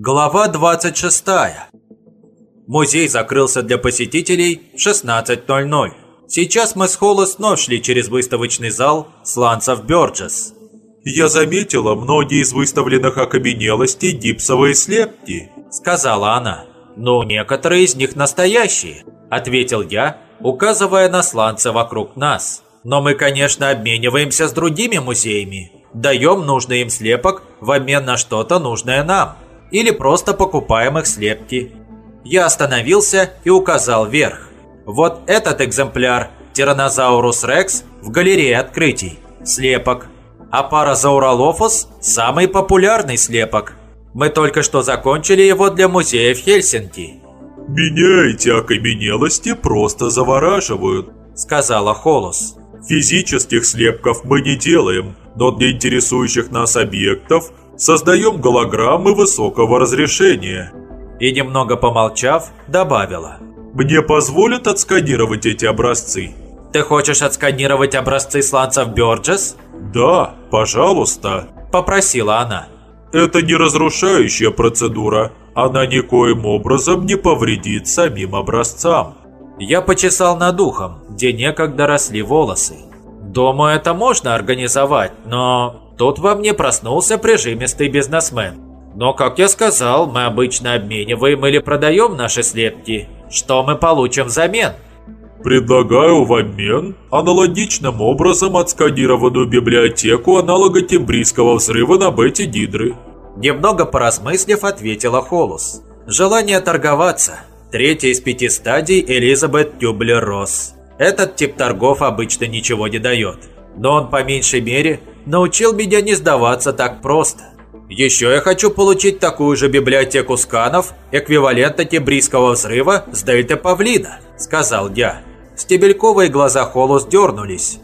Глава 26. Музей закрылся для посетителей в 16.00. Сейчас мы с Холлес вновь шли через выставочный зал Сланцев Бёрджес. «Я заметила многие из выставленных окаменелостей гипсовые слепки», — сказала она. «Ну, некоторые из них настоящие», — ответил я, указывая на сланцы вокруг нас. «Но мы, конечно, обмениваемся с другими музеями. Даем нужный им слепок в обмен на что-то нужное нам. Или просто покупаем их слепки». Я остановился и указал вверх. Вот этот экземпляр Тиранозаурус Рекс в галерее открытий. Слепок. А Паразауролофус – самый популярный слепок. Мы только что закончили его для музея в Хельсинки. «Меня эти окаменелости просто завораживают», – сказала Холос. «Физических слепков мы не делаем, но для интересующих нас объектов создаем голограммы высокого разрешения». И немного помолчав, добавила. «Мне позволят отсканировать эти образцы?» «Ты хочешь отсканировать образцы сланцев Бёрджес?» «Да, пожалуйста», – попросила она. «Это не разрушающая процедура. Она никоим образом не повредит самим образцам». Я почесал над ухом, где некогда росли волосы. Думаю, это можно организовать, но тут во мне проснулся прижимистый бизнесмен. Но, как я сказал, мы обычно обмениваем или продаем наши слепки. Что мы получим взамен? Предлагаю в обмен аналогичным образом отсканированную библиотеку аналога тембрийского взрыва на Бетти Дидры. Немного поразмыслив, ответила Холус. Желание торговаться. Третья из пяти стадий Элизабет Тюблер-Росс. Этот тип торгов обычно ничего не дает. Но он по меньшей мере научил меня не сдаваться так просто. Еще я хочу получить такую же библиотеку сканов, эквивалента тембрийского взрыва с дельты Павлина, сказал я. Стебельковые глаза Холус дернулись.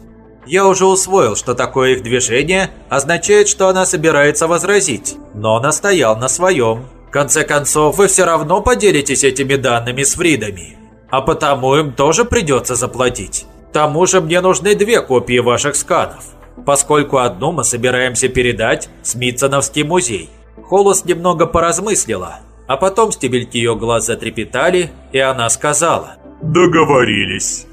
Я уже усвоил, что такое их движение означает, что она собирается возразить, но настоял на своем. В конце концов, вы все равно поделитесь этими данными с Фридами, а потому им тоже придется заплатить. К тому же мне нужны две копии ваших сканов поскольку одну мы собираемся передать в Смитсоновский музей. Холос немного поразмыслила, а потом стебельки ее глаз затрепетали, и она сказала. «Договорились».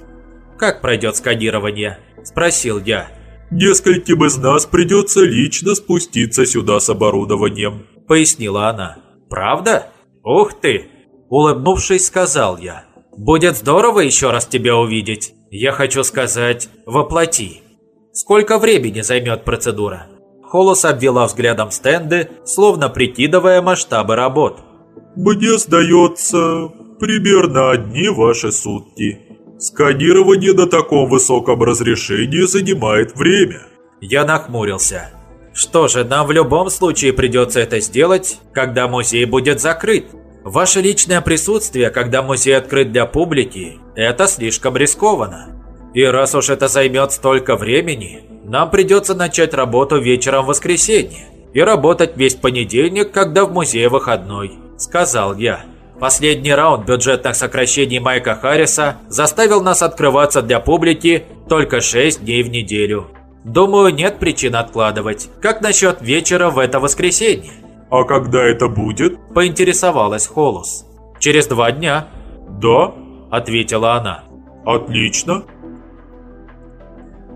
«Как пройдет сканирование?» – спросил я. «Нескольким из нас придется лично спуститься сюда с оборудованием», – пояснила она. «Правда? Ух ты!» – улыбнувшись, сказал я. «Будет здорово еще раз тебя увидеть. Я хочу сказать, воплоти». Сколько времени займет процедура? Холос обвела взглядом стенды, словно прикидывая масштабы работ. «Мне сдается, примерно одни ваши сутки. Сканирование на таком высоком разрешении занимает время». Я нахмурился. Что же, нам в любом случае придется это сделать, когда музей будет закрыт. Ваше личное присутствие, когда музей открыт для публики, это слишком рискованно. И раз уж это займет столько времени, нам придется начать работу вечером в воскресенье и работать весь понедельник, когда в музее выходной», – сказал я. Последний раунд бюджетных сокращений Майка Харриса заставил нас открываться для публики только 6 дней в неделю. Думаю, нет причин откладывать. Как насчет вечера в это воскресенье? А когда это будет? Поинтересовалась Холус. Через два дня. Да? Ответила она. Отлично.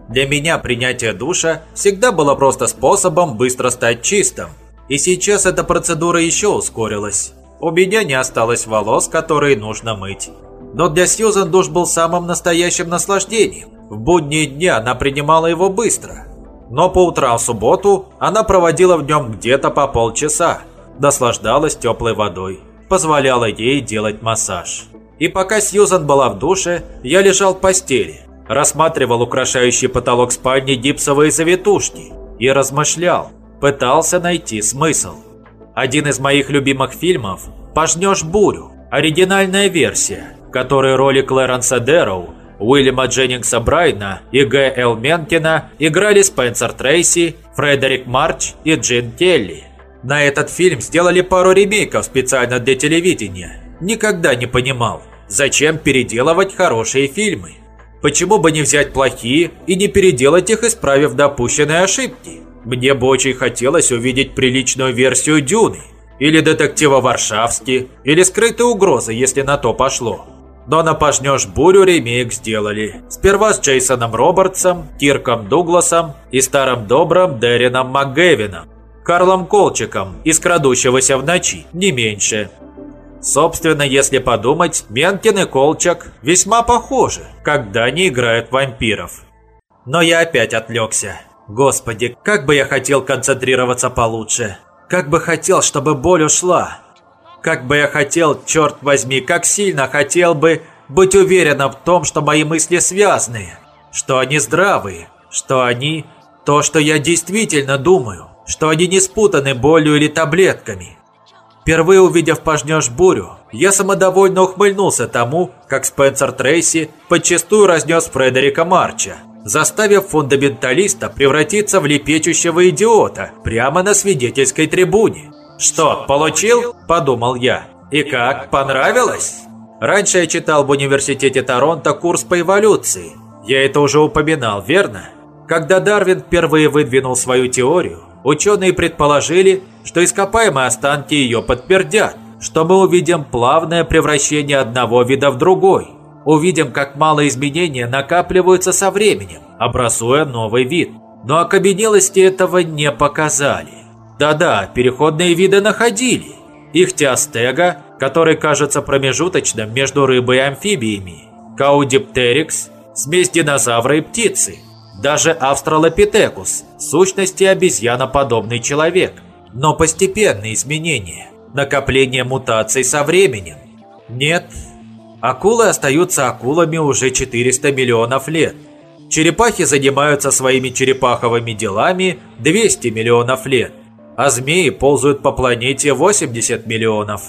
Для меня принятие душа всегда было просто способом быстро стать чистым. И сейчас эта процедура еще ускорилась. У меня не осталось волос, которые нужно мыть. Но для Сьюзан душ был самым настоящим наслаждением. В будние дни она принимала его быстро. Но по утрам в субботу она проводила в нем где-то по полчаса. Наслаждалась теплой водой. Позволяла ей делать массаж. И пока Сьюзан была в душе, я лежал в постели рассматривал украшающий потолок спальни гипсовые завитушки и размышлял, пытался найти смысл. Один из моих любимых фильмов «Пожнешь бурю» – оригинальная версия, в которой роли Клэренса Дэрроу, Уильяма Дженнингса Брайна и Г. Л. Менкина играли Спенсер Трейси, Фредерик Марч и Джин Келли. На этот фильм сделали пару ремейков специально для телевидения. Никогда не понимал, зачем переделывать хорошие фильмы. Почему бы не взять плохие и не переделать их, исправив допущенные ошибки? Мне бы очень хотелось увидеть приличную версию Дюны. или детектива Варшавски, или скрытые угрозы, если на то пошло. Но на «Пожнешь бурю» ремейк сделали. Сперва с Джейсоном Робертсом, Кирком Дугласом и старым добрым Деррином МакГевином. Карлом Колчиком из «Крадущегося в ночи», не меньше. Собственно, если подумать, Менкин и Колчак весьма похожи, когда они играют вампиров. Но я опять отвлекся. Господи, как бы я хотел концентрироваться получше. Как бы хотел, чтобы боль ушла. Как бы я хотел, черт возьми, как сильно хотел бы быть уверенным в том, что мои мысли связаны, что они здравые, что они то, что я действительно думаю, что они не спутаны болью или таблетками. Впервые увидев «Пожнешь бурю», я самодовольно ухмыльнулся тому, как Спенсер Трейси подчастую разнес Фредерика Марча, заставив фундаменталиста превратиться в лепечущего идиота прямо на свидетельской трибуне. «Что, получил?» – подумал я. «И как, понравилось?» Раньше я читал в университете Торонто курс по эволюции. Я это уже упоминал, верно? Когда Дарвин впервые выдвинул свою теорию, ученые предположили, что ископаемые останки ее подтвердят, что мы увидим плавное превращение одного вида в другой. Увидим, как мало изменения накапливаются со временем, образуя новый вид. Но окаменелости этого не показали. Да-да, переходные виды находили. Ихтиостега, который кажется промежуточным между рыбой и амфибиями. Каудиптерикс, смесь динозавра и птицы. Даже австралопитекус, сущности обезьяноподобный человек. Но постепенные изменения, накопление мутаций со временем. Нет, акулы остаются акулами уже 400 миллионов лет. Черепахи занимаются своими черепаховыми делами 200 миллионов лет а змеи ползают по планете 80 миллионов.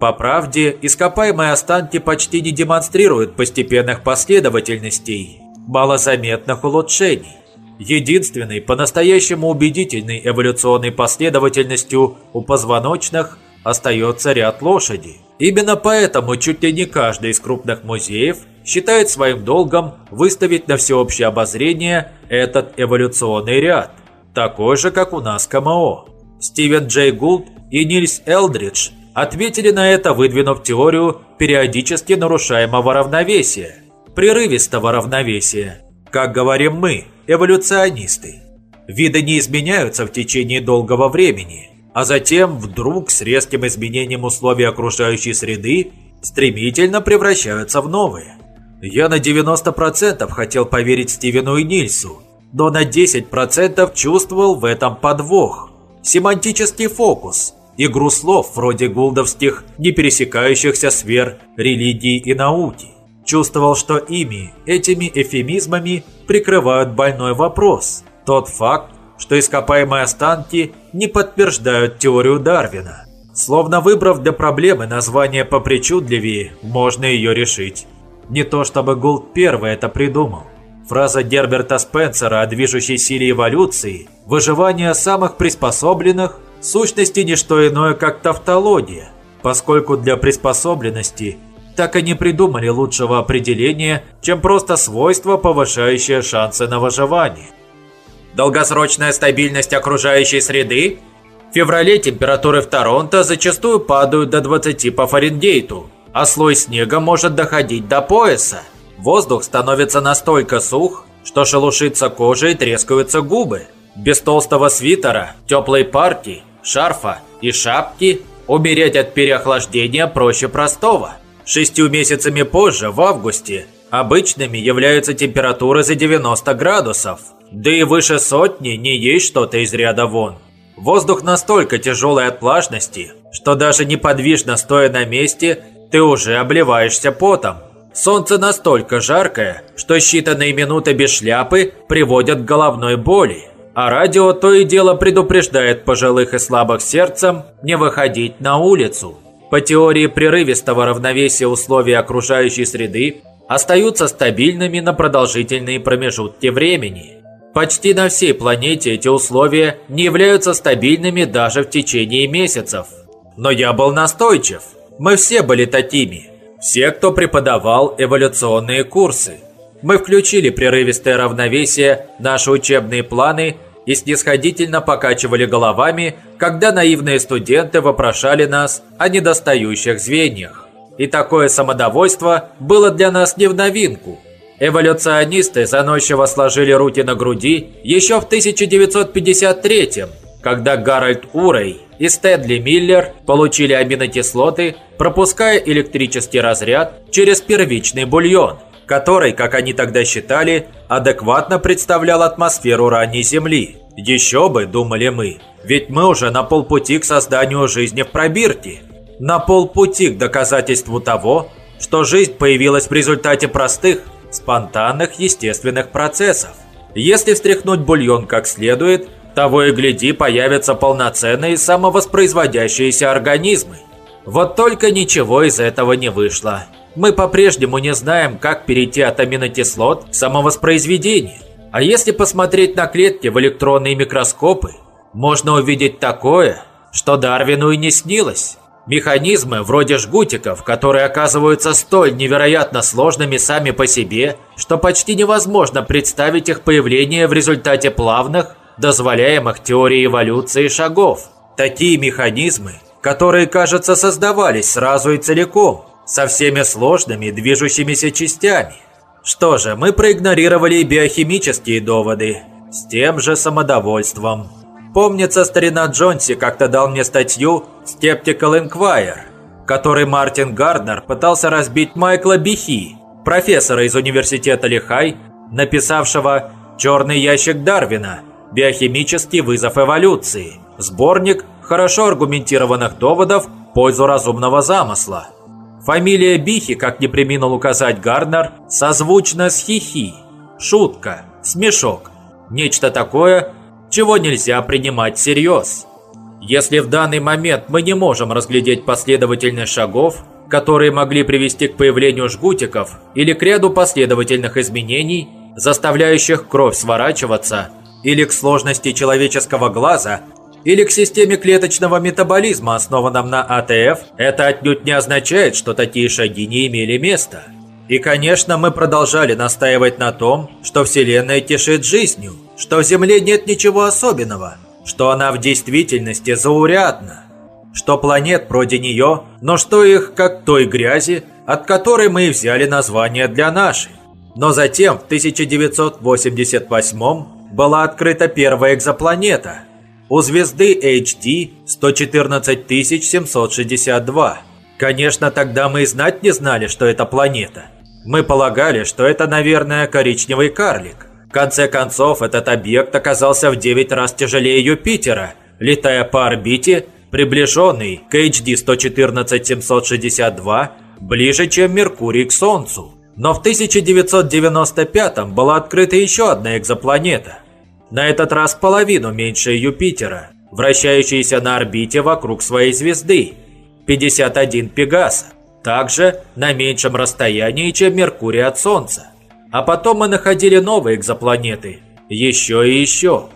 По правде, ископаемые останки почти не демонстрируют постепенных последовательностей, малозаметных улучшений. Единственной по-настоящему убедительной эволюционной последовательностью у позвоночных остается ряд лошади. Именно поэтому чуть ли не каждый из крупных музеев считает своим долгом выставить на всеобщее обозрение этот эволюционный ряд, такой же, как у нас КМО. Стивен Джей Гулд и Нильс Элдридж ответили на это, выдвинув теорию периодически нарушаемого равновесия, прерывистого равновесия, как говорим мы, эволюционисты. Виды не изменяются в течение долгого времени, а затем вдруг с резким изменением условий окружающей среды стремительно превращаются в новые. Я на 90% хотел поверить Стивену и Нильсу, но на 10% чувствовал в этом подвох – семантический фокус, игру слов вроде гулдовских, не пересекающихся сфер религии и науки. Чувствовал, что ими, этими эфемизмами, прикрывают больной вопрос. Тот факт, что ископаемые останки не подтверждают теорию Дарвина. Словно выбрав для проблемы название попричудливее, можно ее решить. Не то чтобы Гулд первый это придумал. Фраза Герберта Спенсера о движущей силе эволюции Выживание самых приспособленных – сущности не что иное, как тавтология, поскольку для приспособленности так и не придумали лучшего определения, чем просто свойство, повышающее шансы на выживание. Долгосрочная стабильность окружающей среды? В феврале температуры в Торонто зачастую падают до 20 по Фаренгейту, а слой снега может доходить до пояса. Воздух становится настолько сух, что шелушится кожа и трескаются губы. Без толстого свитера, теплой парки, шарфа и шапки умереть от переохлаждения проще простого. Шестью месяцами позже, в августе, обычными являются температуры за 90 градусов. Да и выше сотни не есть что-то из ряда вон. Воздух настолько тяжелый от влажности, что даже неподвижно стоя на месте, ты уже обливаешься потом. Солнце настолько жаркое, что считанные минуты без шляпы приводят к головной боли а радио то и дело предупреждает пожилых и слабых сердцем не выходить на улицу. По теории прерывистого равновесия условий окружающей среды остаются стабильными на продолжительные промежутки времени. Почти на всей планете эти условия не являются стабильными даже в течение месяцев. Но я был настойчив. Мы все были такими. Все, кто преподавал эволюционные курсы. Мы включили прерывистое равновесие наши учебные планы и снисходительно покачивали головами, когда наивные студенты вопрошали нас о недостающих звеньях. И такое самодовольство было для нас не в новинку. Эволюционисты заносчиво сложили руки на груди еще в 1953 когда Гарольд Урей и Стэнли Миллер получили аминокислоты, пропуская электрический разряд через первичный бульон, который, как они тогда считали, адекватно представлял атмосферу ранней Земли. Еще бы, думали мы, ведь мы уже на полпути к созданию жизни в пробирке. На полпути к доказательству того, что жизнь появилась в результате простых, спонтанных естественных процессов. Если встряхнуть бульон как следует – того и гляди, появятся полноценные самовоспроизводящиеся организмы. Вот только ничего из этого не вышло. Мы по-прежнему не знаем, как перейти от аминокислот к самовоспроизведению. А если посмотреть на клетки в электронные микроскопы, можно увидеть такое, что Дарвину и не снилось. Механизмы вроде жгутиков, которые оказываются столь невероятно сложными сами по себе, что почти невозможно представить их появление в результате плавных, дозволяемых теорией эволюции шагов. Такие механизмы, которые, кажется, создавались сразу и целиком, со всеми сложными движущимися частями. Что же, мы проигнорировали биохимические доводы, с тем же самодовольством. Помнится, старина Джонси как-то дал мне статью «Skeptical Inquirer», которой Мартин Гарднер пытался разбить Майкла Бихи, профессора из университета Лихай, написавшего «Черный ящик Дарвина», Биохимический вызов эволюции. Сборник хорошо аргументированных доводов в пользу разумного замысла. Фамилия Бихи, как не приминул указать Гарднер, созвучна с хихи. Шутка, смешок. Нечто такое, чего нельзя принимать всерьез. Если в данный момент мы не можем разглядеть последовательность шагов, которые могли привести к появлению жгутиков или к ряду последовательных изменений, заставляющих кровь сворачиваться – или к сложности человеческого глаза, или к системе клеточного метаболизма, основанном на АТФ, это отнюдь не означает, что такие шаги не имели места. И, конечно, мы продолжали настаивать на том, что Вселенная тешит жизнью, что в Земле нет ничего особенного, что она в действительности заурядна, что планет вроде нее, но что их как той грязи, от которой мы и взяли название для нашей. Но затем, в 1988 была открыта первая экзопланета. У звезды HD 114762. Конечно, тогда мы и знать не знали, что это планета. Мы полагали, что это, наверное, коричневый карлик. В конце концов, этот объект оказался в 9 раз тяжелее Юпитера, летая по орбите, приближенный к HD 114762, ближе, чем Меркурий к Солнцу. Но в 1995 была открыта еще одна экзопланета на этот раз половину меньше Юпитера, вращающийся на орбите вокруг своей звезды, 51 Пегаса, также на меньшем расстоянии, чем Меркурий от Солнца. А потом мы находили новые экзопланеты, еще и еще.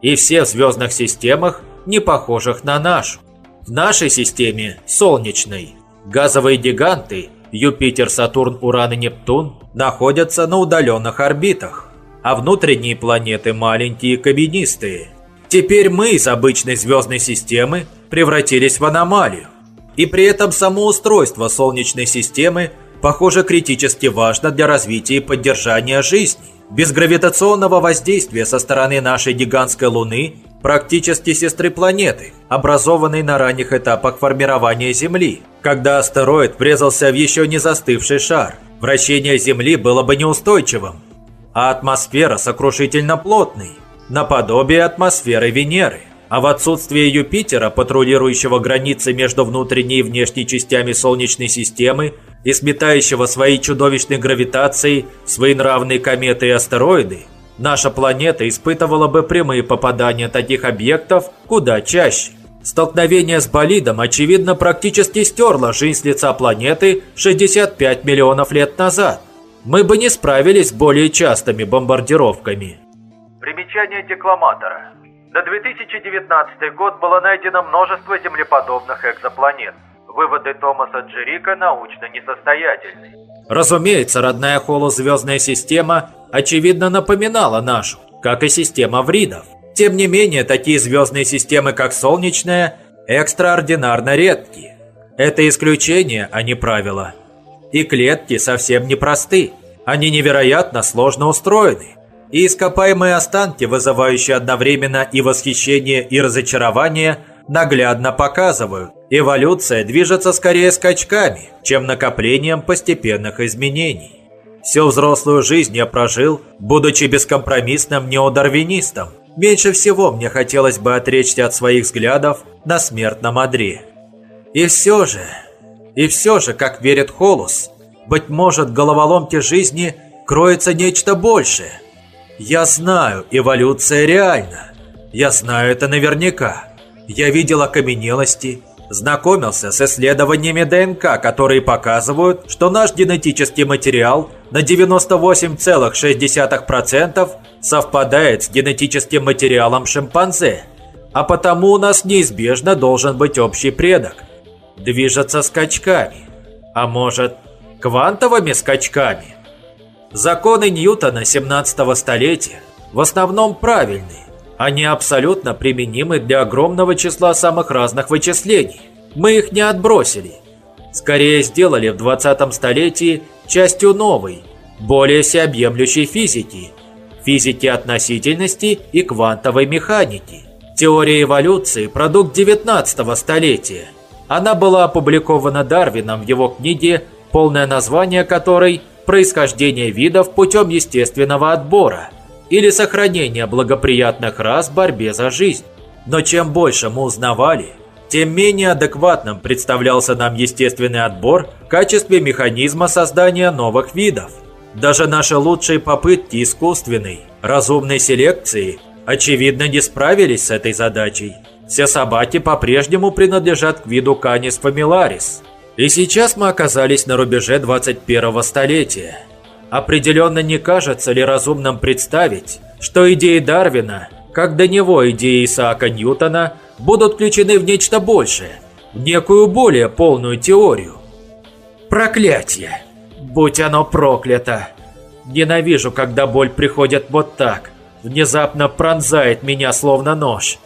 И все в звездных системах, не похожих на нашу. В нашей системе, солнечной, газовые гиганты Юпитер, Сатурн, Уран и Нептун находятся на удаленных орбитах а внутренние планеты маленькие и каменистые. Теперь мы из обычной звездной системы превратились в аномалию. И при этом само устройство Солнечной системы, похоже, критически важно для развития и поддержания жизни. Без гравитационного воздействия со стороны нашей гигантской Луны, практически сестры планеты, образованной на ранних этапах формирования Земли, когда астероид врезался в еще не застывший шар, вращение Земли было бы неустойчивым, а атмосфера сокрушительно плотной, наподобие атмосферы Венеры. А в отсутствие Юпитера, патрулирующего границы между внутренней и внешней частями Солнечной системы и сметающего своей чудовищной гравитацией своенравные кометы и астероиды, наша планета испытывала бы прямые попадания таких объектов куда чаще. Столкновение с болидом, очевидно, практически стерло жизнь с лица планеты 65 миллионов лет назад мы бы не справились с более частыми бомбардировками. Примечание декламатора. На 2019 год было найдено множество землеподобных экзопланет. Выводы Томаса Джерика научно несостоятельны. Разумеется, родная холозвездная система очевидно напоминала нашу, как и система вридов. Тем не менее, такие звездные системы, как Солнечная, экстраординарно редки. Это исключение, а не правило. И клетки совсем непросты. Они невероятно сложно устроены. И ископаемые останки, вызывающие одновременно и восхищение, и разочарование, наглядно показывают, эволюция движется скорее скачками, чем накоплением постепенных изменений. Всю взрослую жизнь я прожил, будучи бескомпромиссным неодарвинистом. Меньше всего мне хотелось бы отречься от своих взглядов на смертном одре. И все же, и все же, как верит Холус, быть может, в головоломке жизни кроется нечто большее. Я знаю, эволюция реальна. Я знаю это наверняка. Я видел окаменелости, знакомился с исследованиями ДНК, которые показывают, что наш генетический материал на 98,6% совпадает с генетическим материалом шимпанзе, а потому у нас неизбежно должен быть общий предок. Движется скачками, а может, квантовыми скачками. Законы Ньютона 17 столетия в основном правильные, они абсолютно применимы для огромного числа самых разных вычислений. Мы их не отбросили. Скорее сделали в 20 столетии частью новой, более всеобъемлющей физики, физики относительности и квантовой механики. Теория эволюции – продукт 19 столетия. Она была опубликована Дарвином в его книге, полное название которой «Происхождение видов путем естественного отбора» или сохранение благоприятных рас в борьбе за жизнь. Но чем больше мы узнавали, тем менее адекватным представлялся нам естественный отбор в качестве механизма создания новых видов. Даже наши лучшие попытки искусственной, разумной селекции очевидно не справились с этой задачей. Все собаки по-прежнему принадлежат к виду Canis familiaris. И сейчас мы оказались на рубеже 21 столетия. Определенно не кажется ли разумным представить, что идеи Дарвина, как до него идеи Исаака Ньютона, будут включены в нечто большее, в некую более полную теорию. Проклятие! Будь оно проклято! Ненавижу, когда боль приходит вот так, внезапно пронзает меня словно нож.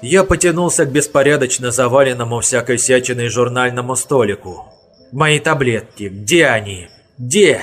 Я потянулся к беспорядочно заваленному всякой всячиной журнальному столику. Мои таблетки, где они? Где?